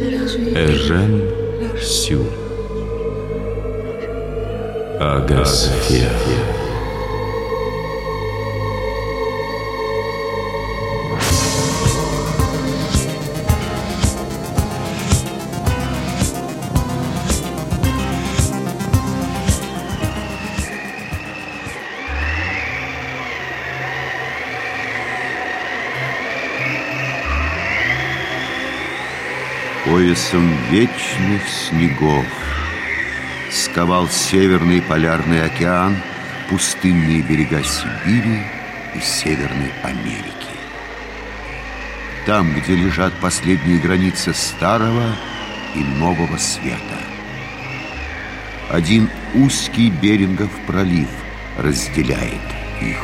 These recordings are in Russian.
Эжен Сю. Агасфера. Поясом вечных снегов Сковал северный полярный океан Пустынные берега Сибири и Северной Америки. Там, где лежат последние границы Старого и Нового Света. Один узкий Берингов пролив разделяет их.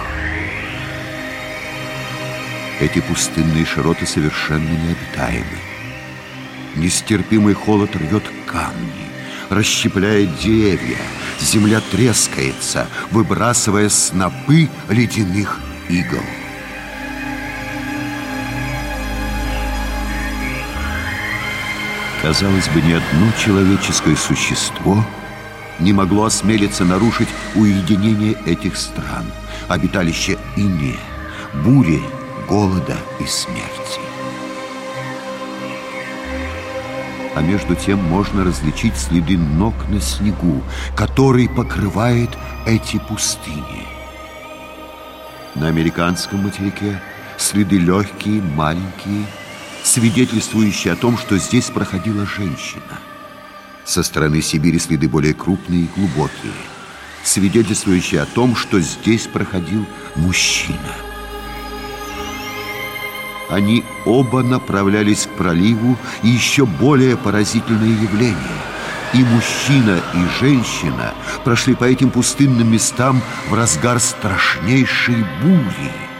Эти пустынные широты совершенно необитаемы Нестерпимый холод рвет камни, расщепляет деревья. Земля трескается, выбрасывая снопы ледяных игл. Казалось бы, ни одно человеческое существо не могло осмелиться нарушить уединение этих стран, обиталище ине, бури, голода и смерти. А между тем можно различить следы ног на снегу, который покрывает эти пустыни. На американском материке следы легкие, маленькие, свидетельствующие о том, что здесь проходила женщина. Со стороны Сибири следы более крупные и глубокие, свидетельствующие о том, что здесь проходил мужчина. Они оба направлялись к проливу, и еще более поразительное явление. И мужчина, и женщина прошли по этим пустынным местам в разгар страшнейшей бури.